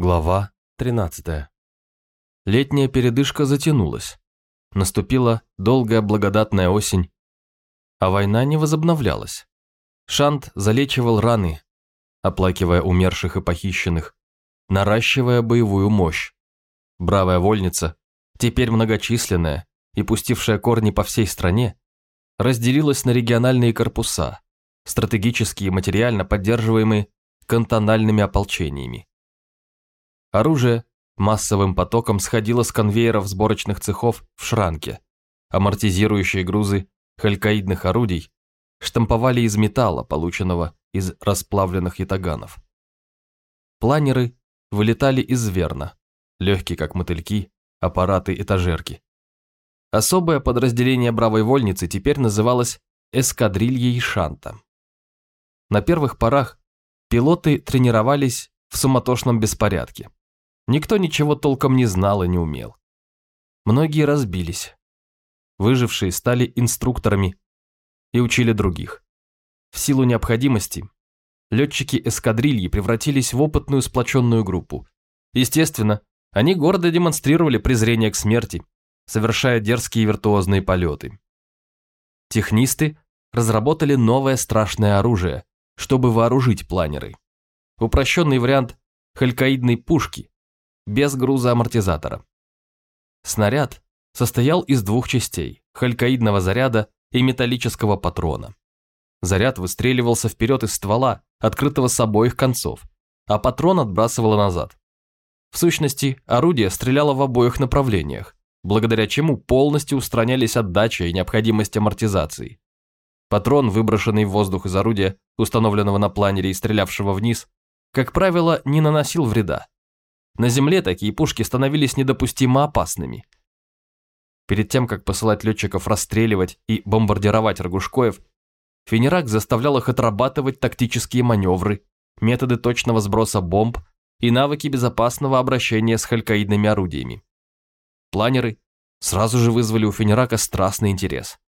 Глава 13. Летняя передышка затянулась. Наступила долгая благодатная осень, а война не возобновлялась. Шант залечивал раны, оплакивая умерших и похищенных, наращивая боевую мощь. Бравая вольница, теперь многочисленная и пустившая корни по всей стране, разделилась на региональные корпуса, стратегически и материально поддерживаемые кантональными ополчениями. Оружие массовым потоком сходило с конвейеров сборочных цехов в шранке. Амортизирующие грузы халькоидных орудий штамповали из металла, полученного из расплавленных ятаганов. Планеры вылетали из Верна, легкие как мотыльки, аппараты-этажерки. Особое подразделение бравой вольницы теперь называлось эскадрильей Шанта. На первых порах пилоты тренировались в суматошном беспорядке. Никто ничего толком не знал и не умел. Многие разбились. Выжившие стали инструкторами и учили других. В силу необходимости летчики эскадрильи превратились в опытную сплоченную группу. Естественно, они гордо демонстрировали презрение к смерти, совершая дерзкие виртуозные полеты. Технисты разработали новое страшное оружие, чтобы вооружить планеры. Упрощенный вариант халькоидной пушки, без груза амортизатора. Снаряд состоял из двух частей – халькоидного заряда и металлического патрона. Заряд выстреливался вперед из ствола, открытого с обоих концов, а патрон отбрасывало назад. В сущности, орудие стреляло в обоих направлениях, благодаря чему полностью устранялись отдача и необходимость амортизации. Патрон, выброшенный в воздух из орудия, установленного на планере и стрелявшего вниз, как правило, не наносил вреда, на Земле такие пушки становились недопустимо опасными. Перед тем, как посылать летчиков расстреливать и бомбардировать Рогушкоев, Фенерак заставлял их отрабатывать тактические маневры, методы точного сброса бомб и навыки безопасного обращения с халькоидными орудиями. Планеры сразу же вызвали у Фенерака страстный интерес.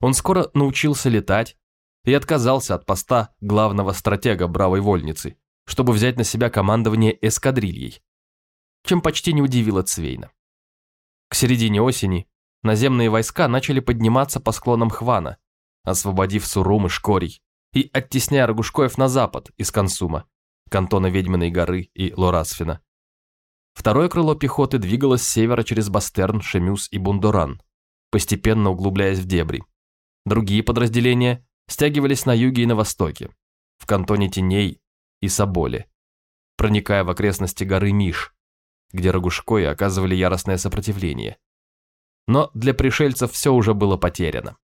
Он скоро научился летать и отказался от поста главного стратега бравой вольницы, чтобы взять на себя командование эскадрильей, чем почти не удивило Цвейна. К середине осени наземные войска начали подниматься по склонам Хвана, освободив Сурум и Шкорий, и оттесняя Рогушкоев на запад из Консума, кантона Ведьминой горы и Лорасфина. Второе крыло пехоты двигалось с севера через Бастерн, Шемюс и Бундуран, постепенно углубляясь в дебри. Другие подразделения стягивались на юге и на востоке, в кантоне Теней и Соболи, проникая в окрестности горы Миш, где Рогушкои оказывали яростное сопротивление. Но для пришельцев все уже было потеряно.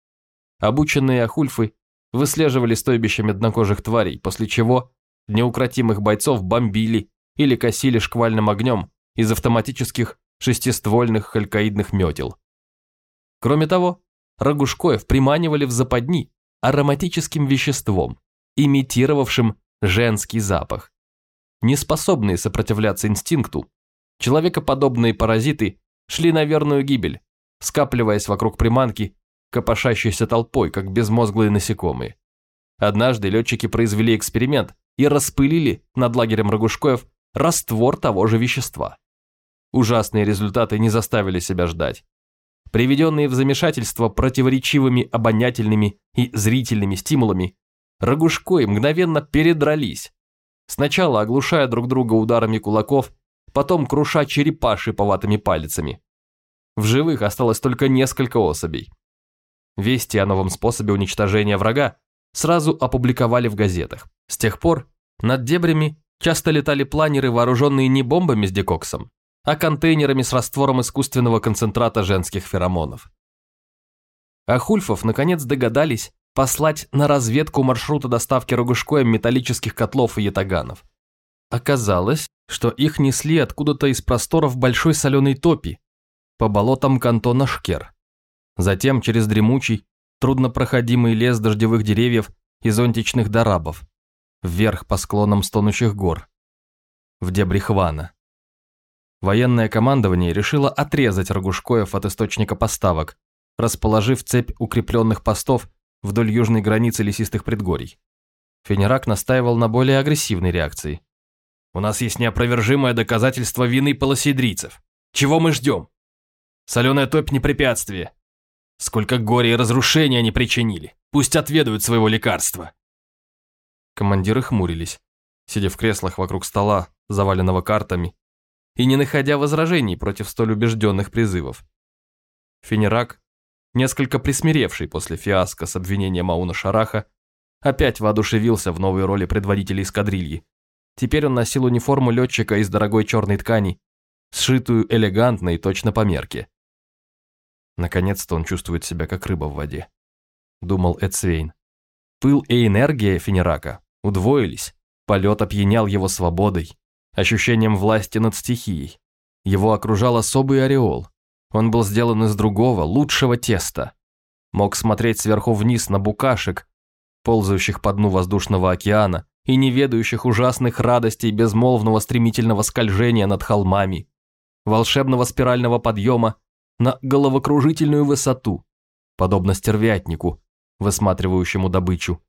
Обученные ахульфы выслеживали стойбища меднокожих тварей, после чего неукротимых бойцов бомбили или косили шквальным огнем из автоматических шестиствольных халькоидных метел. Кроме того, Рогушкоев приманивали в западни ароматическим веществом, имитировавшим женский запах. Неспособные сопротивляться инстинкту, человекоподобные паразиты шли на верную гибель, скапливаясь вокруг приманки, копошащейся толпой, как безмозглые насекомые. Однажды летчики произвели эксперимент и распылили над лагерем Рогушкоев раствор того же вещества. Ужасные результаты не заставили себя ждать. Приведенные в замешательство противоречивыми обонятельными и зрительными стимулами, Рогушкой мгновенно передрались. Сначала оглушая друг друга ударами кулаков, потом круша черепа шиповатыми палицами. В живых осталось только несколько особей. Вести о новом способе уничтожения врага сразу опубликовали в газетах. С тех пор над дебрями часто летали планеры, вооруженные не бомбами с декоксом, а контейнерами с раствором искусственного концентрата женских феромонов. А Хульфов наконец догадались, послать на разведку маршрута доставки Рогушкоем металлических котлов и ятаганов. Оказалось, что их несли откуда-то из просторов большой соленой топи, по болотам кантона Шкер. Затем через дремучий, труднопроходимый лес дождевых деревьев и зонтичных дарабов, вверх по склонам стонущих гор, в дебри Хвана. Военное командование решило отрезать Рогушкоев от источника поставок, расположив цепь укрепленных постов вдоль южной границы лесистых предгорий. Фенерак настаивал на более агрессивной реакции. У нас есть неопровержимое доказательство вины полосидрийцев. Чего мы ждем? Соленая топь не препятствие. Сколько горя и разрушения они причинили. Пусть отведают своего лекарства. Командиры хмурились, сидя в креслах вокруг стола, заваленного картами, и не находя возражений против столь убежденных призывов. Фенерак, несколько присмиревший после фиаско с обвинением Мауна Шараха, опять воодушевился в новой роли предводителя эскадрильи. Теперь он носил униформу летчика из дорогой черной ткани, сшитую элегантно и точно по мерке. Наконец-то он чувствует себя как рыба в воде, думал Эдсвейн. Пыл и энергия Фенерака удвоились, полет опьянял его свободой, ощущением власти над стихией. Его окружал особый ореол. Он был сделан из другого, лучшего теста. Мог смотреть сверху вниз на букашек, ползающих по дну воздушного океана и не ведающих ужасных радостей безмолвного стремительного скольжения над холмами, волшебного спирального подъема на головокружительную высоту, подобно стервятнику, высматривающему добычу,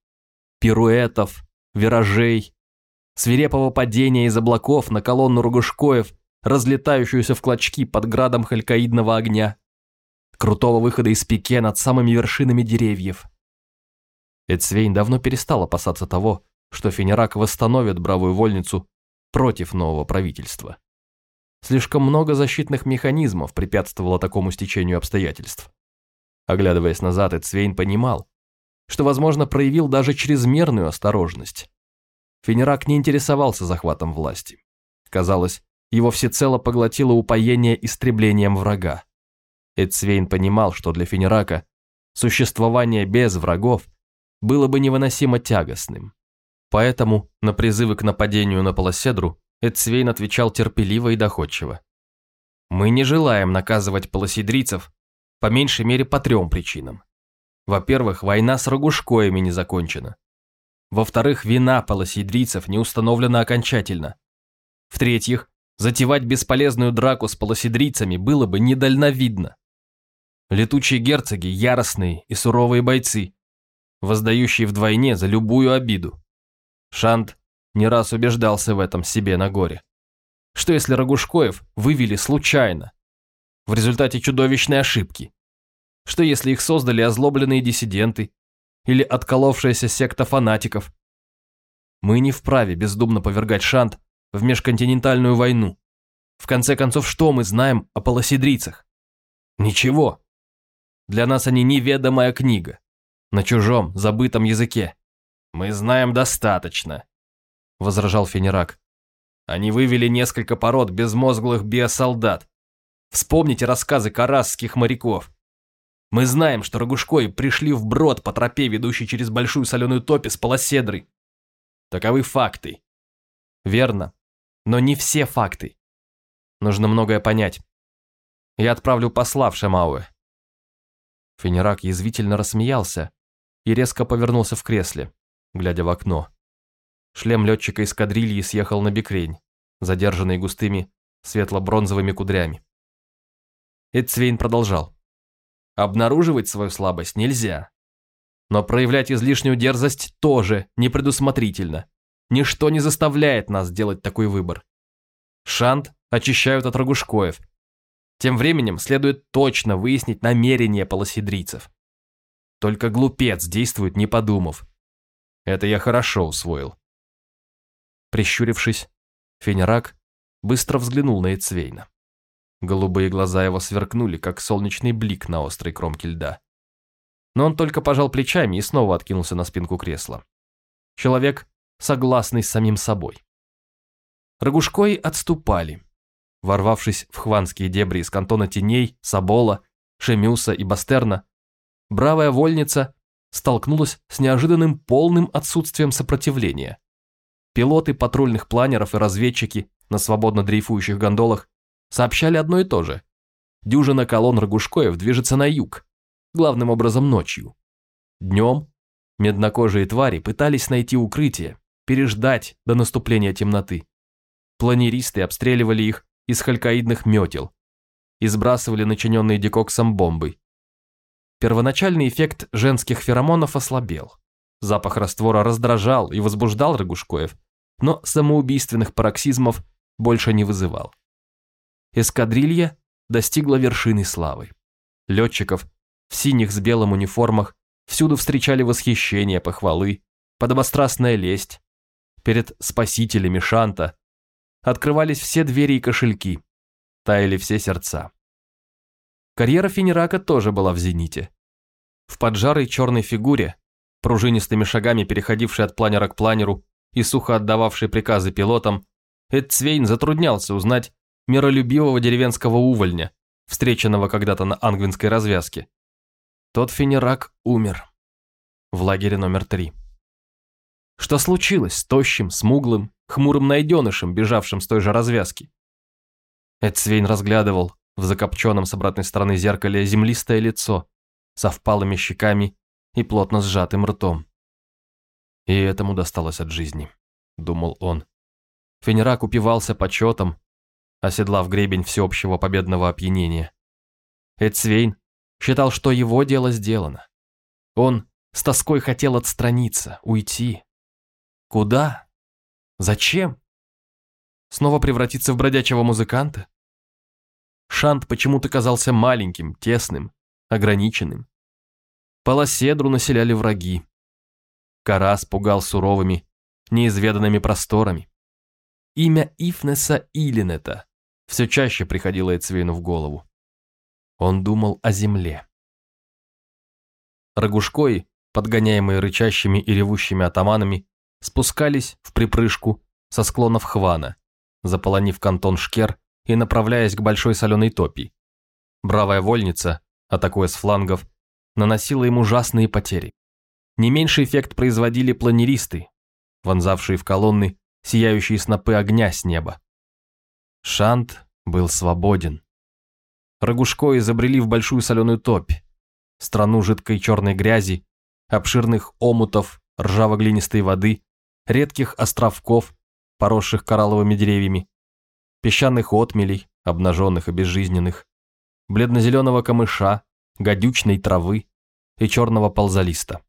пируэтов, виражей, свирепого падения из облаков на колонну Ругушкоев, разлетающуюся в клочки под градом халькоидного огня, крутого выхода из пике над самыми вершинами деревьев – Эдсвейн давно перестал опасаться того, что Фенерак восстановит бравую вольницу против нового правительства. Слишком много защитных механизмов препятствовало такому стечению обстоятельств. Оглядываясь назад, Эдсвейн понимал, что, возможно, проявил даже чрезмерную осторожность. Фенерак не интересовался захватом власти. Казалось, его всецело поглотило упоение истреблением врага. Эдсвейн понимал, что для Фенерака существование без врагов было бы невыносимо тягостным. Поэтому на призывы к нападению на Полоседру Эдсвейн отвечал терпеливо и доходчиво. «Мы не желаем наказывать полоседрицев по меньшей мере по трем причинам. Во-первых, война с Рогушкоями не закончена. Во-вторых, вина полоседрицев не установлена окончательно. В-третьих, затевать бесполезную драку с полоседрицами было бы недальновидно. Летучие герцоги – яростные и суровые бойцы, воздающий вдвойне за любую обиду. Шант не раз убеждался в этом себе на горе. Что если Рогушкоев вывели случайно, в результате чудовищной ошибки? Что если их создали озлобленные диссиденты или отколовшаяся секта фанатиков? Мы не вправе бездумно повергать Шант в межконтинентальную войну. В конце концов, что мы знаем о полоседрицах? Ничего. Для нас они неведомая книга на чужом, забытом языке. Мы знаем достаточно, возражал Фенерак. Они вывели несколько пород безмозглых биосолдат. Вспомните рассказы карасских моряков. Мы знаем, что Рогушкои пришли в брод по тропе, ведущей через большую соленую топь с полоседрой. Таковы факты. Верно, но не все факты. Нужно многое понять. Я отправлю посла в Шамауэ. Фенерак язвительно рассмеялся, и резко повернулся в кресле, глядя в окно. Шлем летчика эскадрильи съехал на бекрень, задержанный густыми светло-бронзовыми кудрями. Эдцвейн продолжал. Обнаруживать свою слабость нельзя. Но проявлять излишнюю дерзость тоже непредусмотрительно. Ничто не заставляет нас делать такой выбор. Шант очищают от рогушкоев. Тем временем следует точно выяснить намерения полоседрийцев. Только глупец действует, не подумав. Это я хорошо усвоил. Прищурившись, Фенерак быстро взглянул на Эцвейна. Голубые глаза его сверкнули, как солнечный блик на острой кромке льда. Но он только пожал плечами и снова откинулся на спинку кресла. Человек, согласный с самим собой. Рогушкои отступали. Ворвавшись в хванские дебри из кантона Теней, Сабола, Шемюса и Бастерна, бравая вольница столкнулась с неожиданным полным отсутствием сопротивления. Пилоты патрульных планеров и разведчики на свободно дрейфующих гондолах сообщали одно и то же. Дюжина колонн Рогушкоев движется на юг, главным образом ночью. Днем меднокожие твари пытались найти укрытие, переждать до наступления темноты. Планеристы обстреливали их из халькоидных метел и сбрасывали начиненные декоксом бомбы, Первоначальный эффект женских феромонов ослабел. Запах раствора раздражал и возбуждал Рогушкоев, но самоубийственных пароксизмов больше не вызывал. Эскадрилья достигла вершины славы. Летчиков в синих с белым униформах всюду встречали восхищение, похвалы, подобострастная лесть. Перед спасителями Шанта открывались все двери и кошельки, таяли все сердца. Карьера Финерака тоже была в зените. В поджарой черной фигуре, пружинистыми шагами переходившей от планера к планеру и сухо отдававшей приказы пилотам, Эдцвейн затруднялся узнать миролюбивого деревенского увольня, встреченного когда-то на ангвинской развязке. Тот Финерак умер. В лагере номер три. Что случилось с тощим, смуглым, хмурым найденышем, бежавшим с той же развязки? Эдсвейн разглядывал в закопченном с обратной стороны зеркале землистое лицо со впалыми щеками и плотно сжатым ртом. И этому досталось от жизни, думал он. Фенерак упивался почетом, оседлав гребень всеобщего победного опьянения. Эдсвейн считал, что его дело сделано. Он с тоской хотел отстраниться, уйти. Куда? Зачем? Снова превратиться в бродячего музыканта? Шант почему-то казался маленьким, тесным, ограниченным. Полоседру населяли враги. Карас пугал суровыми, неизведанными просторами. Имя Ифнеса Илинета все чаще приходило Эцвейну в голову. Он думал о земле. Рогушкой, подгоняемые рычащими и ревущими атаманами, спускались в припрыжку со склонов Хвана, заполонив кантон Шкер и направляясь к большой соленой топи. Бравая вольница, атакуя с флангов, наносила им ужасные потери. Не меньший эффект производили планеристы, вонзавшие в колонны сияющие снопы огня с неба. Шант был свободен. Рогушко изобрели в большую соленую топь, страну жидкой черной грязи, обширных омутов, ржаво-глинистой воды, редких островков, поросших коралловыми деревьями, песчаных отмелей, обнаженных и безжизненных, бледно-зеленого камыша, гадючной травы и черного ползалиста.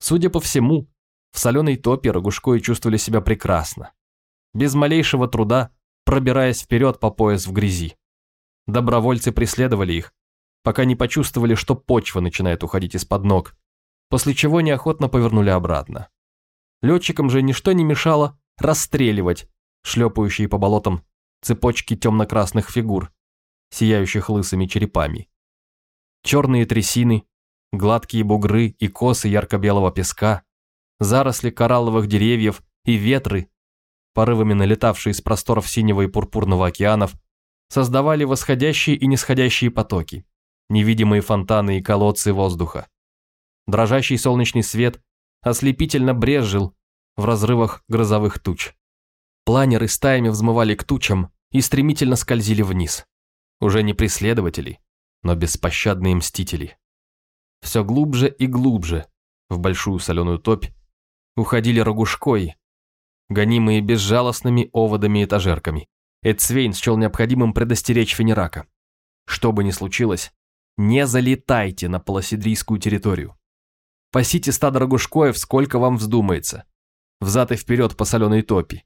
Судя по всему, в соленой топе Рогушкои чувствовали себя прекрасно, без малейшего труда пробираясь вперед по пояс в грязи. Добровольцы преследовали их, пока не почувствовали, что почва начинает уходить из-под ног, после чего неохотно повернули обратно. Летчикам же ничто не мешало расстреливать шлепающие по болотам цепочки темно-красных фигур, сияющих лысыми черепами. Черные трясины, гладкие бугры и косы ярко-белого песка, заросли коралловых деревьев и ветры, порывами налетавшие из просторов синего и пурпурного океанов, создавали восходящие и нисходящие потоки, невидимые фонтаны и колодцы воздуха. Дрожащий солнечный свет ослепительно брезжил в разрывах грозовых туч. Планеры стаями взмывали к тучам и стремительно скользили вниз. Уже не преследователи, но беспощадные мстители. Все глубже и глубже в большую соленую топь уходили рогушкой, гонимые безжалостными оводами и этажерками. Эдсвейн счел необходимым предостеречь Фенерака. Что бы ни случилось, не залетайте на полоседрийскую территорию. Пасите стадо рогушкоев, сколько вам вздумается. Взад и вперед по соленой топи.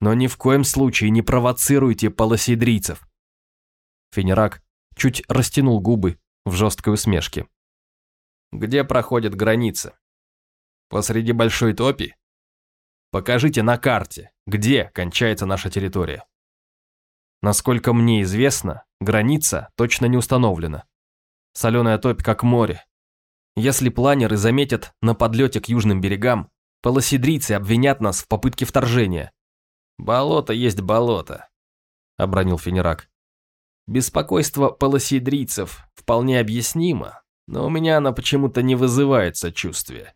Но ни в коем случае не провоцируйте полоседрийцев. Фенерак чуть растянул губы в жесткой усмешке. Где проходит граница? Посреди большой топи? Покажите на карте, где кончается наша территория. Насколько мне известно, граница точно не установлена. Соленая топь как море. Если планеры заметят на подлете к южным берегам, полоседрийцы обвинят нас в попытке вторжения. Болото есть болото, обронил Фенерак. Беспокойство полоседрийцев вполне объяснимо, но у меня оно почему-то не вызывает сочувствия.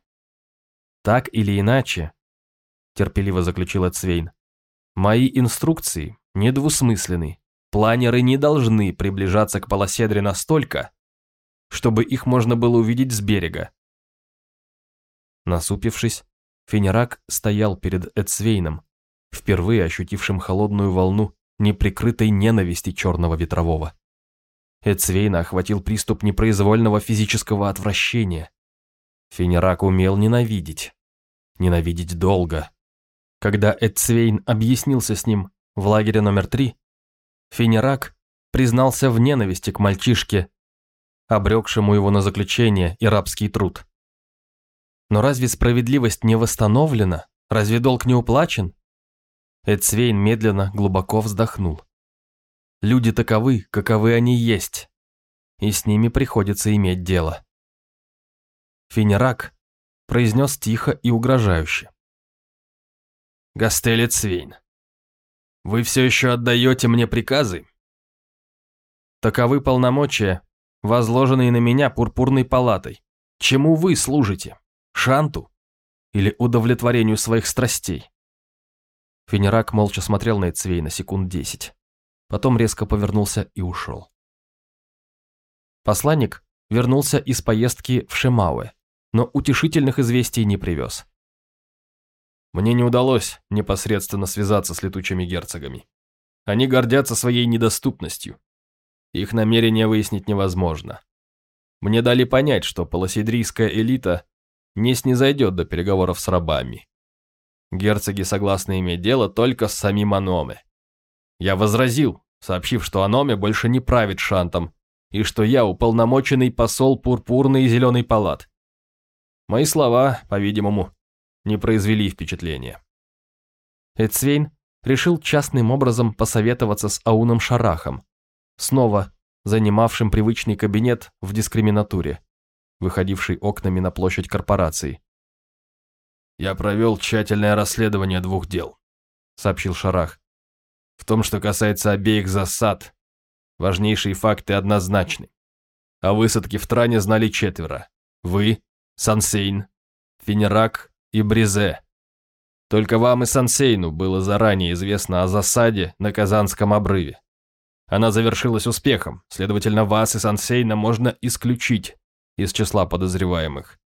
Так или иначе, терпеливо заключила Цвейн, мои инструкции недвусмысленны. Планеры не должны приближаться к полоседре настолько, чтобы их можно было увидеть с берега. Насупившись, Фенерак стоял перед Эдсвейном, впервые ощутившим холодную волну неприкрытой ненависти черного ветрового. Эдсвейна охватил приступ непроизвольного физического отвращения. Фенерак умел ненавидеть. Ненавидеть долго. Когда Эдцвейн объяснился с ним в лагере номер три, Финерак признался в ненависти к мальчишке, обрекшему его на заключение и рабский труд. Но разве справедливость не восстановлена? Разве долг не уплачен? Эдсвейн медленно, глубоко вздохнул. Люди таковы, каковы они есть, и с ними приходится иметь дело. Финерак произнес тихо и угрожающе. «Гастель Эдсвейн, вы все еще отдаете мне приказы?» «Таковы полномочия, возложенные на меня пурпурной палатой. Чему вы служите? Шанту? Или удовлетворению своих страстей?» Фенерак молча смотрел на Эцвейна секунд десять. Потом резко повернулся и ушел. Посланник вернулся из поездки в Шемауэ, но утешительных известий не привез. Мне не удалось непосредственно связаться с летучими герцогами. Они гордятся своей недоступностью. Их намерения выяснить невозможно. Мне дали понять, что полоседрийская элита не снизойдет до переговоров с рабами. Герцоги согласны иметь дело только с самим Аноме. Я возразил, сообщив, что Аноме больше не правит Шантом, и что я уполномоченный посол Пурпурной и Зеленой палат. Мои слова, по-видимому, не произвели впечатления. Эцвейн решил частным образом посоветоваться с Ауном Шарахом, снова занимавшим привычный кабинет в дискриминатуре, выходивший окнами на площадь корпорации. «Я провел тщательное расследование двух дел», — сообщил Шарах. «В том, что касается обеих засад, важнейшие факты однозначны. О высадке в Тране знали четверо. Вы, Сансейн, Финерак и Бризе. Только вам и Сансейну было заранее известно о засаде на Казанском обрыве. Она завершилась успехом, следовательно, вас и Сансейна можно исключить из числа подозреваемых.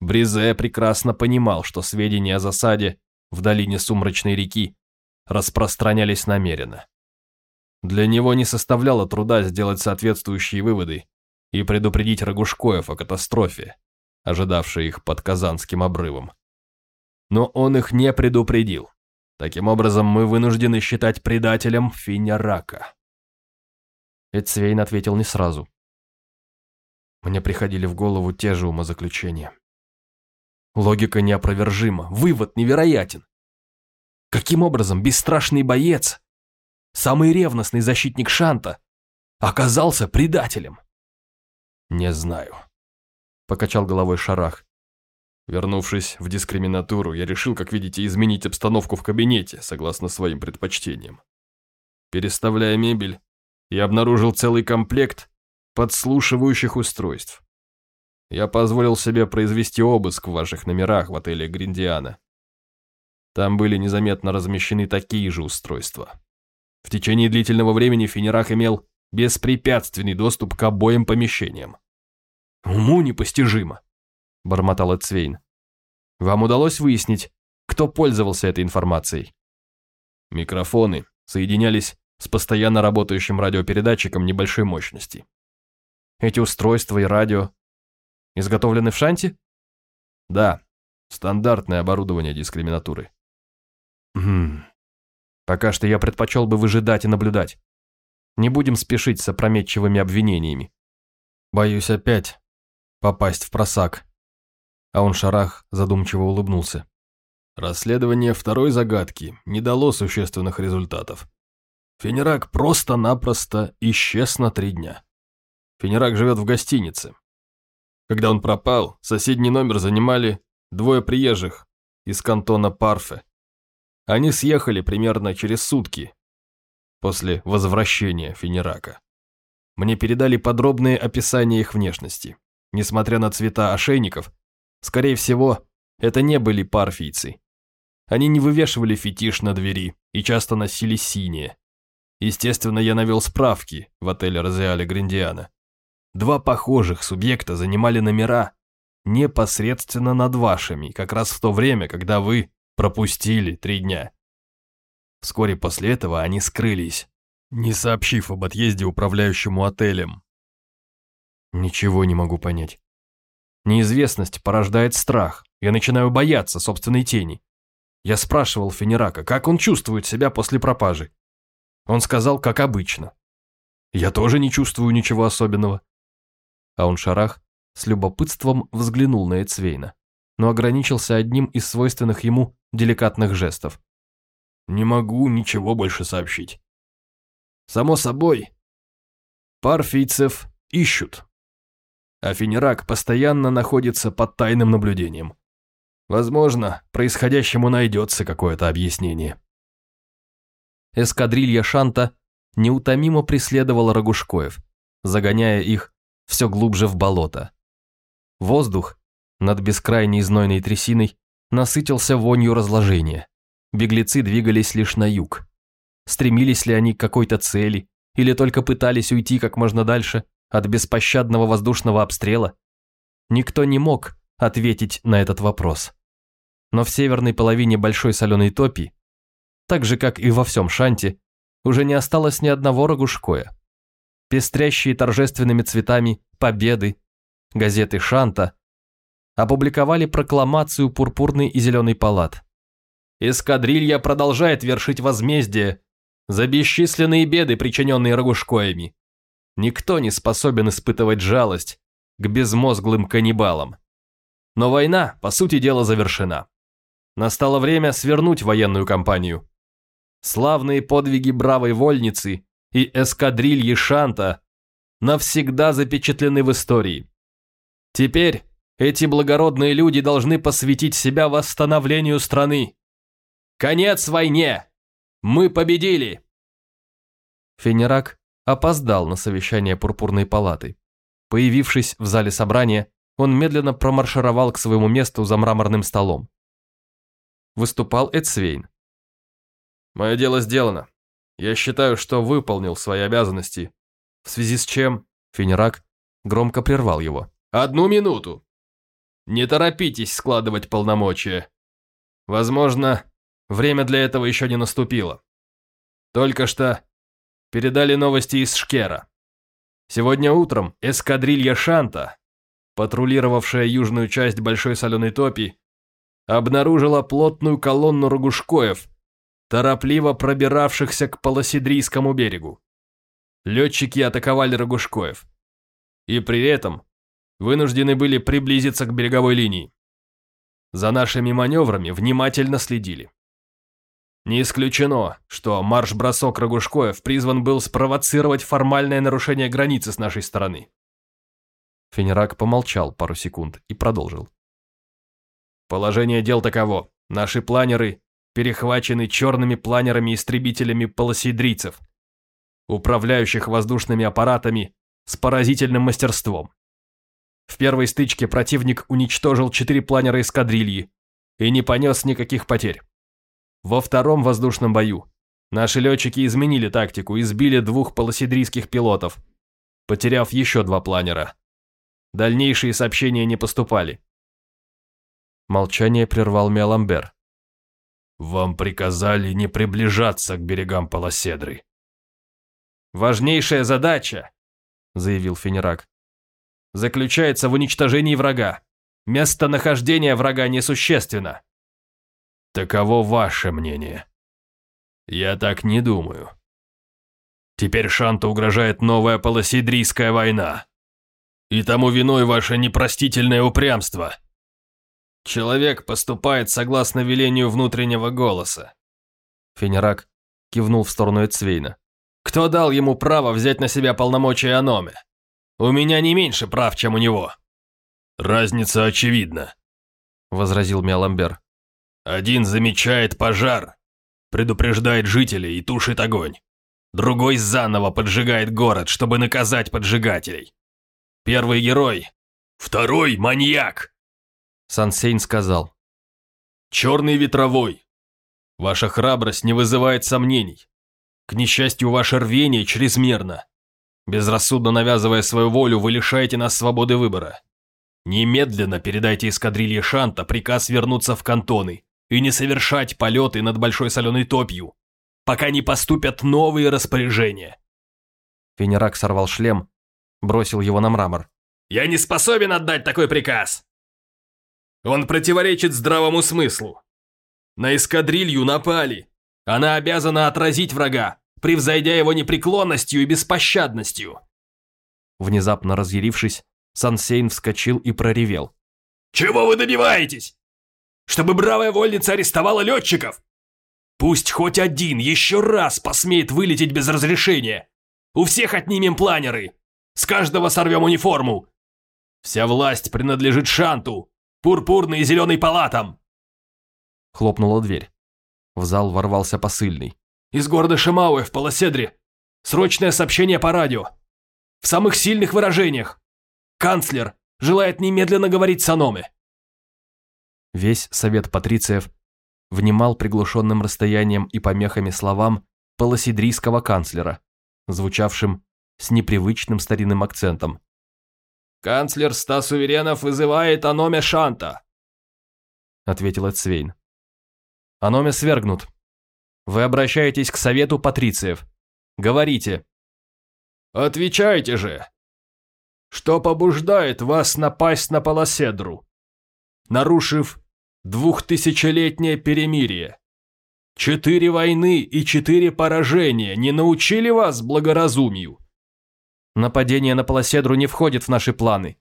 Бризе прекрасно понимал, что сведения о засаде в долине Сумрачной реки распространялись намеренно. Для него не составляло труда сделать соответствующие выводы и предупредить Рогушкоев о катастрофе, ожидавшей их под Казанским обрывом. Но он их не предупредил. Таким образом, мы вынуждены считать предателем Финярака. Эцвейн ответил не сразу. Мне приходили в голову те же умозаключения. Логика неопровержима, вывод невероятен. Каким образом бесстрашный боец, самый ревностный защитник Шанта, оказался предателем? Не знаю. Покачал головой Шарах. Вернувшись в дискриминатуру, я решил, как видите, изменить обстановку в кабинете, согласно своим предпочтениям. Переставляя мебель, я обнаружил целый комплект подслушивающих устройств я позволил себе произвести обыск в ваших номерах в отеле Гриндиана. Там были незаметно размещены такие же устройства. В течение длительного времени Финерах имел беспрепятственный доступ к обоим помещениям. «Уму непостижимо», – бормотал Эцвейн. «Вам удалось выяснить, кто пользовался этой информацией?» Микрофоны соединялись с постоянно работающим радиопередатчиком небольшой мощности. Эти устройства и радио Изготовлены в Шанти? Да, стандартное оборудование дискриминатуры. Хм. Пока что я предпочел бы выжидать и наблюдать. Не будем спешить с опрометчивыми обвинениями. Боюсь опять попасть в просак. А он Шарах задумчиво улыбнулся. Расследование второй загадки не дало существенных результатов. Фенерак просто-напросто исчез на три дня. Фенерак живет в гостинице, когда он пропал, соседний номер занимали двое приезжих из кантона Парфе. Они съехали примерно через сутки после возвращения Фенерака. Мне передали подробные описания их внешности. Несмотря на цвета ошейников, скорее всего, это не были парфийцы. Они не вывешивали фетиш на двери и часто носили синие. Естественно, я навел справки в отеле Розеале Гриндиана. Два похожих субъекта занимали номера непосредственно над вашими, как раз в то время, когда вы пропустили три дня. Вскоре после этого они скрылись, не сообщив об отъезде управляющему отелем. Ничего не могу понять. Неизвестность порождает страх. Я начинаю бояться собственной тени. Я спрашивал Фенерака, как он чувствует себя после пропажи. Он сказал, как обычно. Я тоже не чувствую ничего особенного. А он шарах с любопытством взглянул на Эцвейна, но ограничился одним из свойственных ему деликатных жестов. «Не могу ничего больше сообщить. Само собой, парфийцев ищут, а Фенерак постоянно находится под тайным наблюдением. Возможно, происходящему найдется какое-то объяснение». Эскадрилья Шанта неутомимо преследовала Рогушкоев, загоняя их все глубже в болото. Воздух над бескрайней знойной трясиной насытился вонью разложения. Беглецы двигались лишь на юг. Стремились ли они к какой-то цели, или только пытались уйти как можно дальше от беспощадного воздушного обстрела? Никто не мог ответить на этот вопрос. Но в северной половине Большой Соленой Топи, так же как и во всем Шанте, уже не осталось ни одного рогушкоя. Пестрящие торжественными цветами победы, газеты Шанта опубликовали прокламацию пурпурной и зеленой палат. Эскадрилья продолжает вершить возмездие за бесчисленные беды, причиненные рогушкоями. Никто не способен испытывать жалость к безмозглым каннибалам. Но война, по сути дела, завершена. Настало время свернуть военную кампанию. Славные подвиги бравой вольницы и эскадрильи Шанта навсегда запечатлены в истории. Теперь эти благородные люди должны посвятить себя восстановлению страны. Конец войне! Мы победили! Фенерак опоздал на совещание Пурпурной палаты. Появившись в зале собрания, он медленно промаршировал к своему месту за мраморным столом. Выступал Эдсвейн. Мое дело сделано. Я считаю, что выполнил свои обязанности. В связи с чем Фенерак громко прервал его. Одну минуту. Не торопитесь складывать полномочия. Возможно, время для этого еще не наступило. Только что передали новости из Шкера. Сегодня утром эскадрилья Шанта, патрулировавшая южную часть Большой Соленой Топи, обнаружила плотную колонну рогушкоев, торопливо пробиравшихся к Полосидрийскому берегу. Летчики атаковали Рогушкоев. И при этом вынуждены были приблизиться к береговой линии. За нашими маневрами внимательно следили. Не исключено, что марш-бросок Рогушкоев призван был спровоцировать формальное нарушение границы с нашей стороны. Фенерак помолчал пару секунд и продолжил. Положение дел таково. Наши планеры перехвачены черными планерами-истребителями полосидрийцев, управляющих воздушными аппаратами с поразительным мастерством. В первой стычке противник уничтожил четыре планера эскадрильи и не понес никаких потерь. Во втором воздушном бою наши летчики изменили тактику и сбили двух полосидрийских пилотов, потеряв еще два планера. Дальнейшие сообщения не поступали. Молчание прервал Меламбер. Вам приказали не приближаться к берегам Полоседры. Важнейшая задача, заявил Фенерак, заключается в уничтожении врага. Местонахождение врага несущественно. Таково ваше мнение. Я так не думаю. Теперь Шанту угрожает новая Полосидрийская война. И тому виной ваше непростительное упрямство. Человек поступает согласно велению внутреннего голоса. Фенерак кивнул в сторону Эцвейна. Кто дал ему право взять на себя полномочия Аноме? У меня не меньше прав, чем у него. Разница очевидна, возразил Миаламбер. Один замечает пожар, предупреждает жителей и тушит огонь. Другой заново поджигает город, чтобы наказать поджигателей. Первый герой, второй маньяк. Сансейн сказал. «Черный ветровой. Ваша храбрость не вызывает сомнений. К несчастью, ваше рвение чрезмерно. Безрассудно навязывая свою волю, вы лишаете нас свободы выбора. Немедленно передайте эскадрилье Шанта приказ вернуться в кантоны и не совершать полеты над Большой Соленой Топью, пока не поступят новые распоряжения». Фенерак сорвал шлем, бросил его на мрамор. «Я не способен отдать такой приказ!» Он противоречит здравому смыслу. На эскадрилью напали. Она обязана отразить врага, превзойдя его непреклонностью и беспощадностью. Внезапно разъярившись, Сансейн вскочил и проревел. «Чего вы добиваетесь? Чтобы бравая вольница арестовала летчиков? Пусть хоть один еще раз посмеет вылететь без разрешения. У всех отнимем планеры. С каждого сорвем униформу. Вся власть принадлежит Шанту, пурпурный и зеленый палатам. Хлопнула дверь. В зал ворвался посыльный. Из города Шимауэ в Полоседре. Срочное сообщение по радио. В самых сильных выражениях. Канцлер желает немедленно говорить с Аноме. Весь совет патрициев внимал приглушенным расстоянием и помехами словам полосидрийского канцлера, звучавшим с непривычным старинным акцентом. «Канцлер ста суверенов вызывает Аноме Шанта», — ответил Эцвейн. «Аноме свергнут. Вы обращаетесь к совету патрициев. Говорите». «Отвечайте же! Что побуждает вас напасть на Полоседру, нарушив двухтысячелетнее перемирие? Четыре войны и четыре поражения не научили вас благоразумию?» Нападение на Полоседру не входит в наши планы.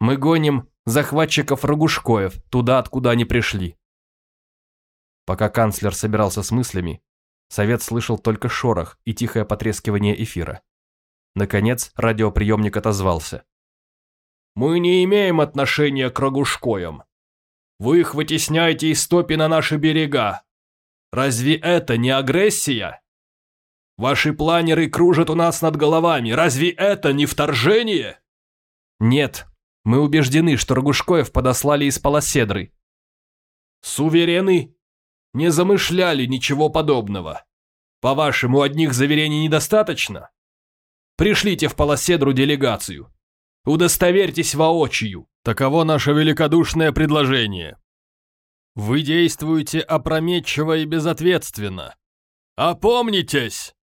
Мы гоним захватчиков Рогушкоев туда, откуда они пришли. Пока канцлер собирался с мыслями, совет слышал только шорох и тихое потрескивание эфира. Наконец радиоприемник отозвался. «Мы не имеем отношения к Рогушкоям. Вы их вытесняете из топи на наши берега. Разве это не агрессия?» Ваши планеры кружат у нас над головами. Разве это не вторжение? Нет. Мы убеждены, что Рогушкоев подослали из Полоседры. Суверены не замышляли ничего подобного. По-вашему, одних заверений недостаточно? Пришлите в Полоседру делегацию. Удостоверьтесь воочию. Таково наше великодушное предложение. Вы действуете опрометчиво и безответственно. Опомнитесь!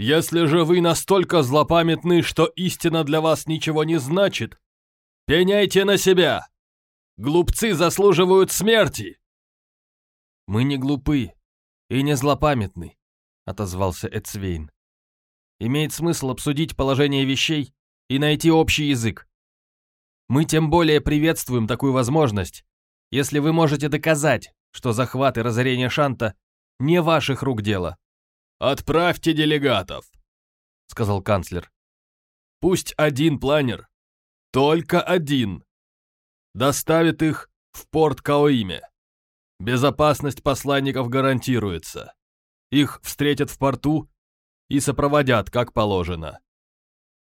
Если же вы настолько злопамятны, что истина для вас ничего не значит, пеняйте на себя. Глупцы заслуживают смерти. Мы не глупы и не злопамятны, отозвался Эцвейн. Имеет смысл обсудить положение вещей и найти общий язык. Мы тем более приветствуем такую возможность, если вы можете доказать, что захват и разорение Шанта не ваших рук дело. «Отправьте делегатов», — сказал канцлер. «Пусть один планер, только один, доставит их в порт Каоиме. Безопасность посланников гарантируется. Их встретят в порту и сопроводят, как положено.